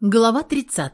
Глава 30.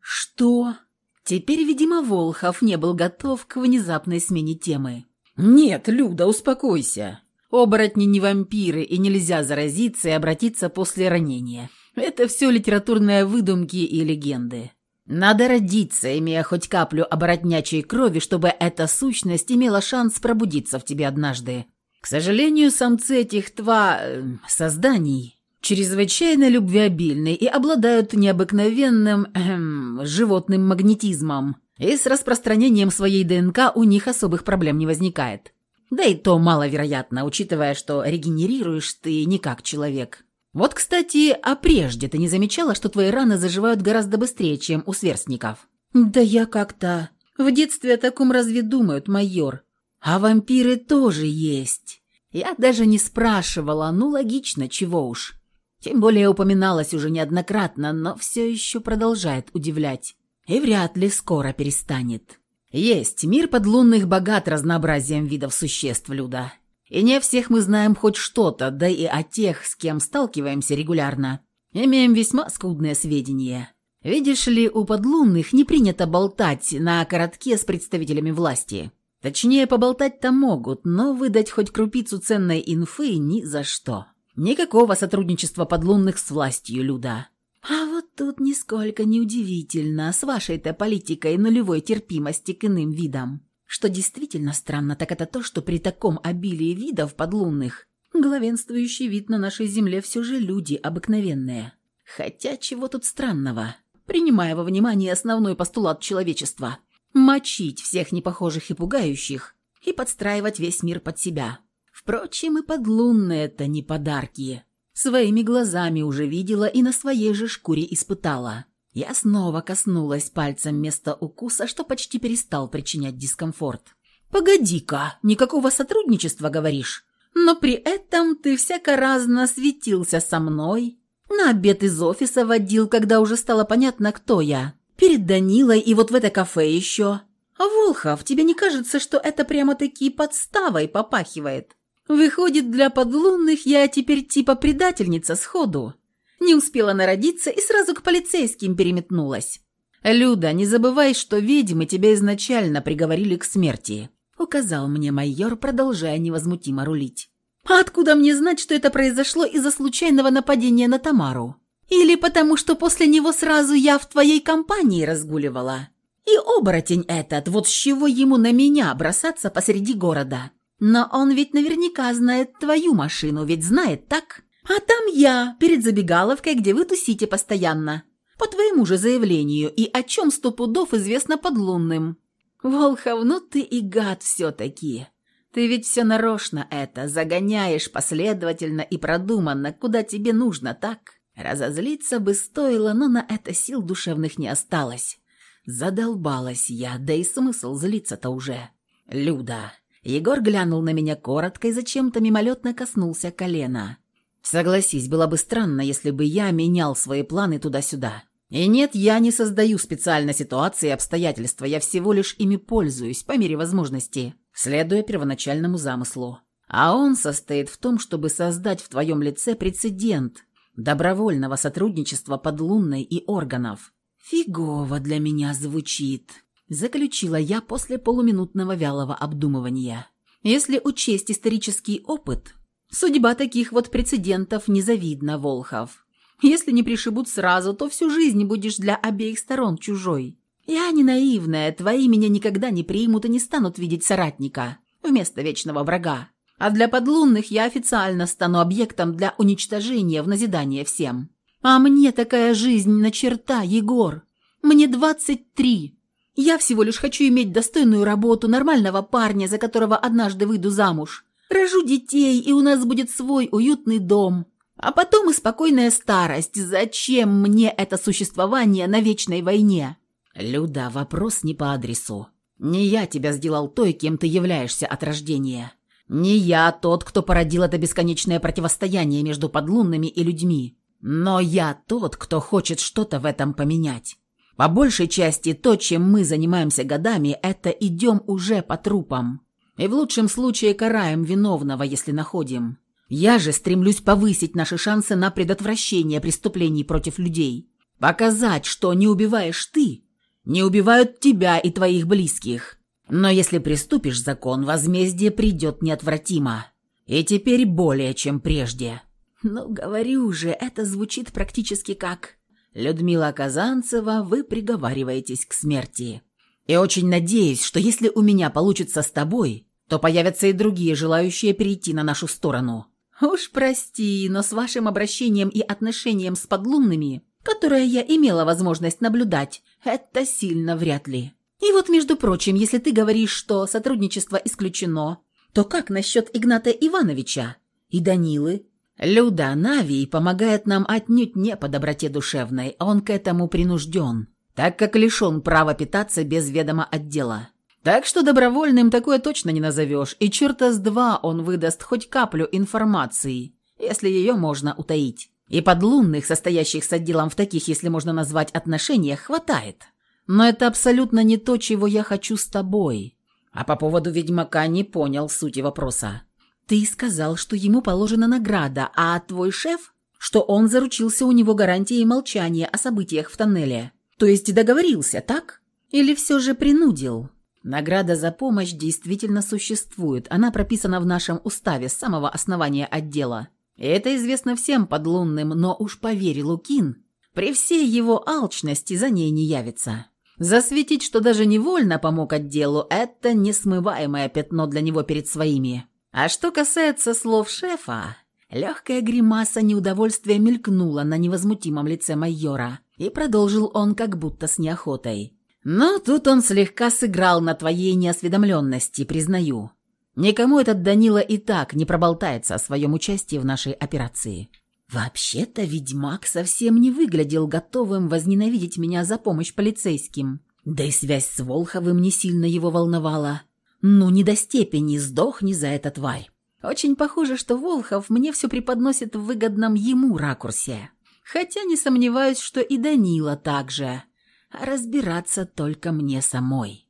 Что? Теперь, видимо, Волхов не был готов к внезапной смене темы. «Нет, Люда, успокойся. Оборотни не вампиры, и нельзя заразиться и обратиться после ранения. Это все литературные выдумки и легенды. Надо родиться, имея хоть каплю оборотнячей крови, чтобы эта сущность имела шанс пробудиться в тебе однажды. К сожалению, самцы этих тва... Э, созданий чрезвычайно любвеобильны и обладают необыкновенным эм, животным магнетизмом, и с распространением своей ДНК у них особых проблем не возникает. Да и то маловероятно, учитывая, что регенерируешь ты не как человек. Вот, кстати, а прежде ты не замечала, что твои раны заживают гораздо быстрее, чем у сверстников? Да я как-то... В детстве о таком разве думают, майор? А вампиры тоже есть. Я даже не спрашивала, ну логично, чего уж. Тем более упоминалось уже неоднократно, но все еще продолжает удивлять. И вряд ли скоро перестанет. Есть, мир подлунных богат разнообразием видов существ, Люда. И не всех мы знаем хоть что-то, да и о тех, с кем сталкиваемся регулярно. Имеем весьма скудные сведения. Видишь ли, у подлунных не принято болтать на коротке с представителями власти. Точнее, поболтать-то могут, но выдать хоть крупицу ценной инфы ни за что. Никакого сотрудничества подлунных с властью, Люда. А вот тут нисколько не удивительно с вашей-то политикой нулевой терпимости к иным видам. Что действительно странно, так это то, что при таком обилии видов подлунных главенствующий вид на нашей земле все же люди обыкновенные. Хотя чего тут странного? Принимая во внимание основной постулат человечества – мочить всех непохожих и пугающих и подстраивать весь мир под себя – Впрочем, и подлунные это не подарки. Своими глазами уже видела и на своей же шкуре испытала. Я снова коснулась пальцем места укуса, что почти перестал причинять дискомфорт. «Погоди-ка, никакого сотрудничества, говоришь? Но при этом ты всяко разно светился со мной, на обед из офиса водил, когда уже стало понятно, кто я. Перед Данилой и вот в это кафе еще. А Волхов, тебе не кажется, что это прямо-таки подставой попахивает?» Выходит, для подлунных я теперь типа предательница сходу. Не успела народиться и сразу к полицейским переметнулась. «Люда, не забывай, что ведьмы тебя изначально приговорили к смерти», указал мне майор, продолжая невозмутимо рулить. «А откуда мне знать, что это произошло из-за случайного нападения на Тамару? Или потому, что после него сразу я в твоей компании разгуливала? И оборотень этот, вот с чего ему на меня бросаться посреди города?» Но он ведь наверняка знает твою машину, ведь знает, так? А там я, перед забегаловкой, где вы тусите постоянно. По твоему же заявлению, и о чем сто пудов известно подлунным. Волхов, ну ты и гад все-таки. Ты ведь все нарочно это, загоняешь последовательно и продуманно, куда тебе нужно, так? Разозлиться бы стоило, но на это сил душевных не осталось. Задолбалась я, да и смысл злиться-то уже. Люда, Егор глянул на меня коротко и зачем-то мимолетно коснулся колена. Согласись, было бы странно, если бы я менял свои планы туда-сюда. И нет, я не создаю специально ситуации и обстоятельства, я всего лишь ими пользуюсь по мере возможности, следуя первоначальному замыслу. А он состоит в том, чтобы создать в твоем лице прецедент добровольного сотрудничества подлунной и органов. Фигово для меня звучит. Заключила я после полуминутного вялого обдумывания. Если учесть исторический опыт, судьба таких вот прецедентов незавидна, Волхов. Если не пришибут сразу, то всю жизнь будешь для обеих сторон чужой. Я не наивная, твои меня никогда не примут и не станут видеть соратника вместо вечного врага. А для подлунных я официально стану объектом для уничтожения в назидание всем. А мне такая жизнь на черта, Егор. Мне двадцать три. Я всего лишь хочу иметь достойную работу, нормального парня, за которого однажды выйду замуж. Рожу детей, и у нас будет свой уютный дом. А потом и спокойная старость. Зачем мне это существование на вечной войне? Люда, вопрос не по адресу. Не я тебя сделал той, кем ты являешься от рождения. Не я тот, кто породил это бесконечное противостояние между подлунными и людьми. Но я тот, кто хочет что-то в этом поменять. По большей части то, чем мы занимаемся годами, это идем уже по трупам. И в лучшем случае караем виновного, если находим. Я же стремлюсь повысить наши шансы на предотвращение преступлений против людей. Показать, что не убиваешь ты, не убивают тебя и твоих близких. Но если приступишь закон, возмездие придет неотвратимо. И теперь более, чем прежде. Ну, говорю же, это звучит практически как... Людмила Казанцева, вы приговариваетесь к смерти. И очень надеюсь, что если у меня получится с тобой, то появятся и другие, желающие перейти на нашу сторону. Уж прости, но с вашим обращением и отношением с подлунными, которое я имела возможность наблюдать, это сильно вряд ли. И вот, между прочим, если ты говоришь, что сотрудничество исключено, то как насчет Игната Ивановича и Данилы? Люда Навий помогает нам отнюдь не по доброте душевной, он к этому принужден, так как лишен права питаться без ведома отдела. Так что добровольным такое точно не назовешь, и черта с два он выдаст хоть каплю информации, если ее можно утаить. И подлунных, состоящих с отделом в таких, если можно назвать, отношениях, хватает. Но это абсолютно не то, чего я хочу с тобой. А по поводу ведьмака не понял сути вопроса. Ты сказал, что ему положена награда, а твой шеф, что он заручился у него гарантией молчания о событиях в тоннеле. То есть договорился, так? Или все же принудил? Награда за помощь действительно существует. Она прописана в нашем уставе с самого основания отдела. Это известно всем подлунным, но уж поверь, Лукин, при всей его алчности за ней не явится. Засветить, что даже невольно помог отделу, это несмываемое пятно для него перед своими. А что касается слов шефа, легкая гримаса неудовольствия мелькнула на невозмутимом лице майора, и продолжил он как будто с неохотой. «Но тут он слегка сыграл на твоей неосведомленности, признаю. Никому этот Данила и так не проболтается о своем участии в нашей операции. Вообще-то ведьмак совсем не выглядел готовым возненавидеть меня за помощь полицейским. Да и связь с Волховым не сильно его волновала. Ну, не до степени сдохни за это тварь. Очень похоже, что Волхов мне все преподносит в выгодном ему ракурсе. Хотя не сомневаюсь, что и Данила также. Разбираться только мне самой.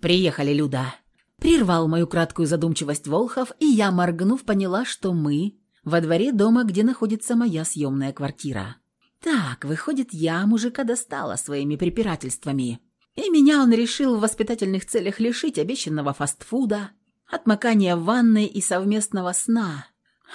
«Приехали, Люда». Прервал мою краткую задумчивость Волхов, и я, моргнув, поняла, что мы во дворе дома, где находится моя съемная квартира. Так, выходит, я мужика достала своими препирательствами. И меня он решил в воспитательных целях лишить обещанного фастфуда, отмокания в ванной и совместного сна.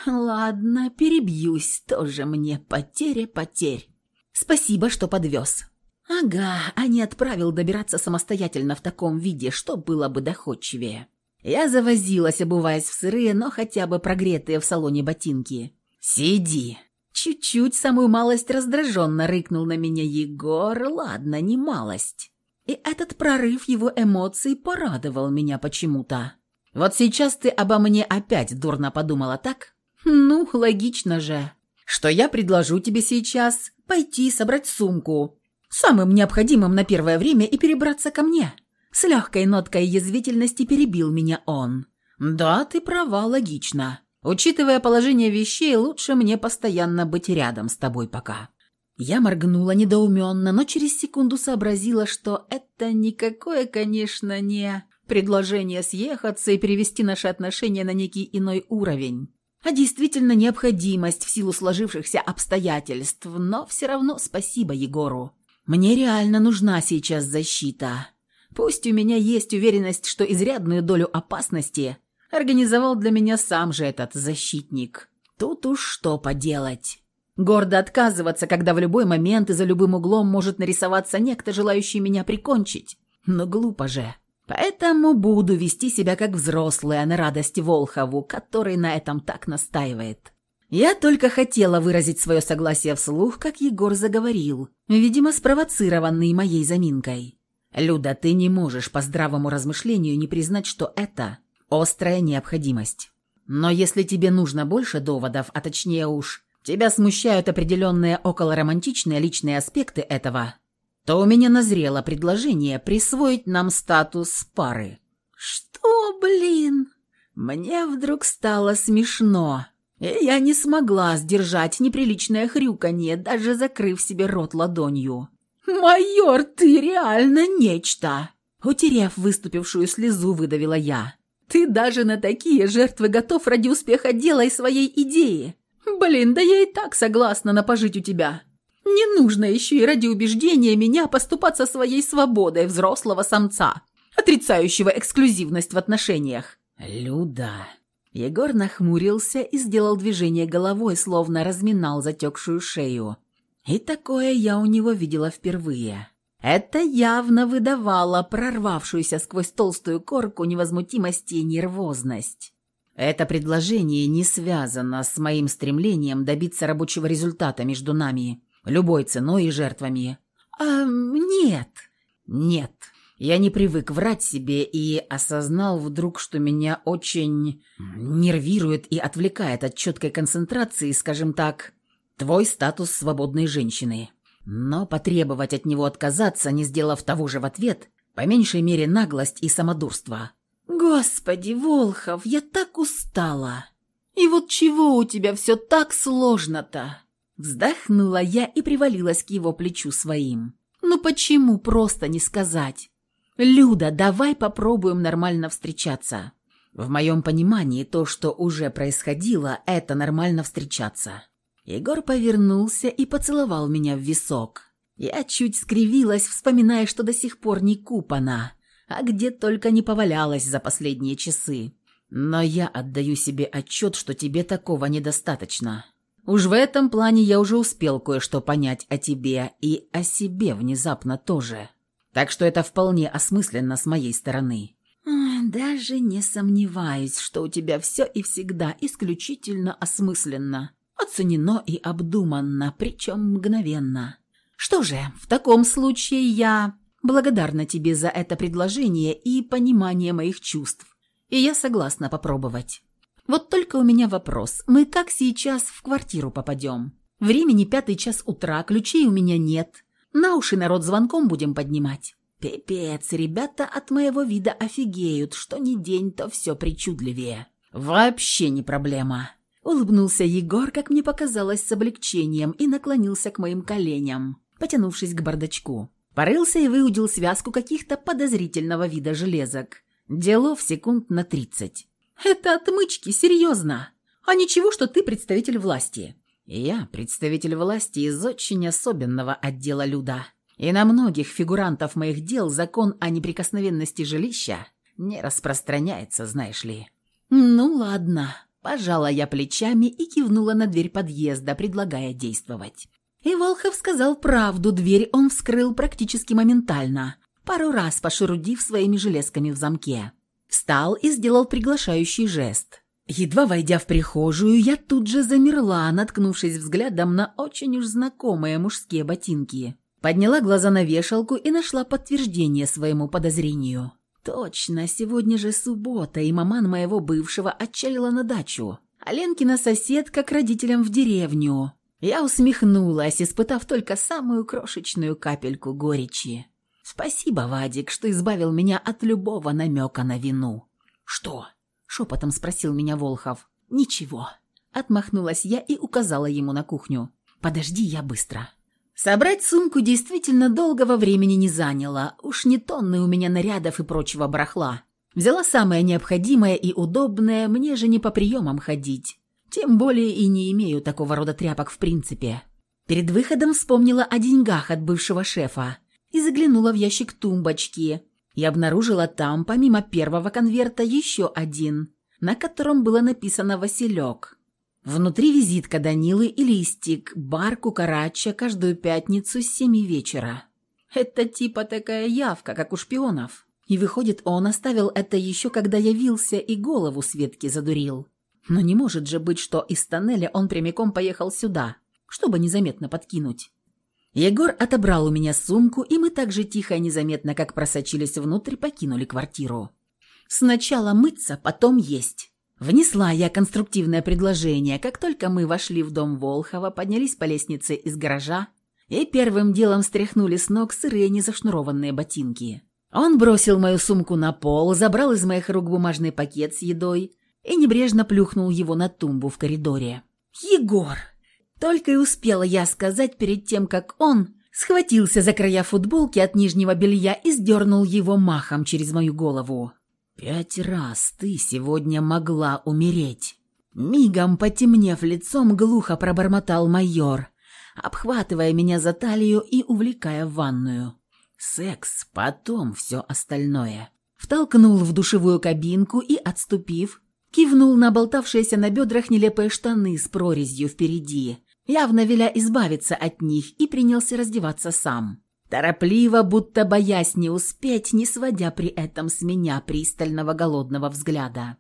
Ладно, перебьюсь, тоже мне потеря потерь. Спасибо, что подвез. Ага, а не отправил добираться самостоятельно в таком виде, что было бы доходчивее. Я завозилась, обуваясь в сырые, но хотя бы прогретые в салоне ботинки. «Сиди!» Чуть-чуть, самую малость раздраженно рыкнул на меня Егор. Ладно, не малость. И этот прорыв его эмоций порадовал меня почему-то. Вот сейчас ты обо мне опять дурно подумала, так? Ну, логично же. Что я предложу тебе сейчас пойти собрать сумку, самым необходимым на первое время и перебраться ко мне. С легкой ноткой язвительности перебил меня он. «Да, ты права, логично. Учитывая положение вещей, лучше мне постоянно быть рядом с тобой пока». Я моргнула недоуменно, но через секунду сообразила, что это никакое, конечно, не предложение съехаться и перевести наши отношения на некий иной уровень, а действительно необходимость в силу сложившихся обстоятельств, но все равно спасибо Егору. Мне реально нужна сейчас защита. Пусть у меня есть уверенность, что изрядную долю опасности организовал для меня сам же этот защитник. Тут уж что поделать. Гордо отказываться, когда в любой момент и за любым углом может нарисоваться некто, желающий меня прикончить. Но глупо же. Поэтому буду вести себя как взрослая на радость Волхову, который на этом так настаивает. Я только хотела выразить свое согласие вслух, как Егор заговорил, видимо, спровоцированный моей заминкой. Люда, ты не можешь по здравому размышлению не признать, что это острая необходимость. Но если тебе нужно больше доводов, а точнее уж, тебя смущают определенные околоромантичные личные аспекты этого, то у меня назрело предложение присвоить нам статус пары. Что, блин? Мне вдруг стало смешно. И я не смогла сдержать неприличное хрюканье, даже закрыв себе рот ладонью. «Майор, ты реально нечто!» Утерев выступившую слезу, выдавила я. «Ты даже на такие жертвы готов ради успеха дела и своей идеи. Блин, да я и так согласна на пожить у тебя. Не нужно еще и ради убеждения меня поступаться своей свободой взрослого самца, отрицающего эксклюзивность в отношениях. «Люда...» Егор нахмурился и сделал движение головой, словно разминал затекшую шею. И такое я у него видела впервые. Это явно выдавало прорвавшуюся сквозь толстую корку невозмутимости и нервозность. Это предложение не связано с моим стремлением добиться рабочего результата между нами, любой ценой и жертвами. А нет, нет. Я не привык врать себе и осознал вдруг, что меня очень нервирует и отвлекает от четкой концентрации, скажем так, твой статус свободной женщины. Но потребовать от него отказаться, не сделав того же в ответ, по меньшей мере наглость и самодурство. «Господи, Волхов, я так устала! И вот чего у тебя все так сложно-то?» Вздохнула я и привалилась к его плечу своим. «Ну почему просто не сказать? «Люда, давай попробуем нормально встречаться». В моем понимании то, что уже происходило, это нормально встречаться. Егор повернулся и поцеловал меня в висок. Я чуть скривилась, вспоминая, что до сих пор не купана, а где только не повалялась за последние часы. Но я отдаю себе отчет, что тебе такого недостаточно. Уж в этом плане я уже успел кое-что понять о тебе и о себе внезапно тоже. Так что это вполне осмысленно с моей стороны. Даже не сомневаюсь, что у тебя все и всегда исключительно осмысленно, оценено и обдуманно, причем мгновенно. Что же, в таком случае я благодарна тебе за это предложение и понимание моих чувств. И я согласна попробовать. Вот только у меня вопрос. Мы как сейчас в квартиру попадем? Времени пятый час утра, ключей у меня нет. На уши народ звонком будем поднимать. Пипец, ребята от моего вида офигеют, что ни день, то все причудливее. Вообще не проблема. Улыбнулся Егор, как мне показалось, с облегчением и наклонился к моим коленям, потянувшись к бардачку. Порылся и выудил связку каких-то подозрительного вида железок. Делов секунд на тридцать. «Это отмычки, серьезно. А ничего, что ты представитель власти. Я представитель власти из очень особенного отдела Люда. И на многих фигурантов моих дел закон о неприкосновенности жилища не распространяется, знаешь ли. Ну ладно. Пожала я плечами и кивнула на дверь подъезда, предлагая действовать. И Волхов сказал правду, дверь он вскрыл практически моментально, пару раз пошерудив своими железками в замке. Встал и сделал приглашающий жест. Едва войдя в прихожую, я тут же замерла, наткнувшись взглядом на очень уж знакомые мужские ботинки. Подняла глаза на вешалку и нашла подтверждение своему подозрению. Точно, сегодня же суббота, и маман моего бывшего отчалила на дачу. А Ленкина соседка к родителям в деревню. Я усмехнулась, испытав только самую крошечную капельку горечи. Спасибо, Вадик, что избавил меня от любого намека на вину. Что? Шепотом спросил меня Волхов. «Ничего». Отмахнулась я и указала ему на кухню. «Подожди, я быстро». Собрать сумку действительно долгого времени не заняло. Уж не тонны у меня нарядов и прочего барахла. Взяла самое необходимое и удобное, мне же не по приемам ходить. Тем более и не имею такого рода тряпок в принципе. Перед выходом вспомнила о деньгах от бывшего шефа и заглянула в ящик тумбочки, и обнаружила там, помимо первого конверта, еще один, на котором было написано «Василек». Внутри визитка Данилы и листик, бар Кукарача каждую пятницу с семи вечера. Это типа такая явка, как у шпионов. И выходит, он оставил это еще когда явился и голову Светке задурил. Но не может же быть, что из тоннеля он прямиком поехал сюда, чтобы незаметно подкинуть. Егор отобрал у меня сумку, и мы так же тихо и незаметно, как просочились внутрь, покинули квартиру. Сначала мыться, потом есть. Внесла я конструктивное предложение, как только мы вошли в дом Волхова, поднялись по лестнице из гаража и первым делом стряхнули с ног сырые незашнурованные ботинки. Он бросил мою сумку на пол, забрал из моих рук бумажный пакет с едой и небрежно плюхнул его на тумбу в коридоре. «Егор!» Только и успела я сказать перед тем, как он схватился за края футболки от нижнего белья и сдернул его махом через мою голову. «Пять раз ты сегодня могла умереть!» Мигом потемнев лицом, глухо пробормотал майор, обхватывая меня за талию и увлекая в ванную. Секс, потом все остальное. Втолкнул в душевую кабинку и, отступив, кивнул на болтавшиеся на бедрах нелепые штаны с прорезью впереди, явно веля избавиться от них, и принялся раздеваться сам. Торопливо, будто боясь не успеть, не сводя при этом с меня пристального голодного взгляда.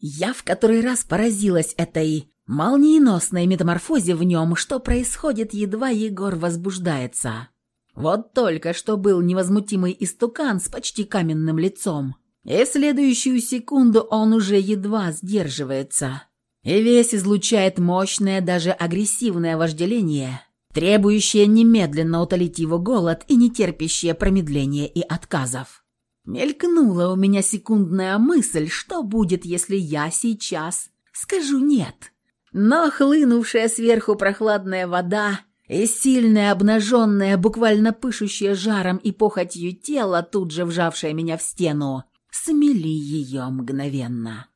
Я в который раз поразилась этой молниеносной метаморфозе в нем, что происходит, едва Егор возбуждается. Вот только что был невозмутимый истукан с почти каменным лицом, и в следующую секунду он уже едва сдерживается, и весь излучает мощное, даже агрессивное вожделение, требующее немедленно утолить его голод и нетерпящее промедления и отказов. Мелькнула у меня секундная мысль, что будет, если я сейчас скажу «нет». Но хлынувшая сверху прохладная вода и сильное, обнаженное, буквально пышущее жаром и похотью тело, тут же вжавшее меня в стену, смели ее мгновенно.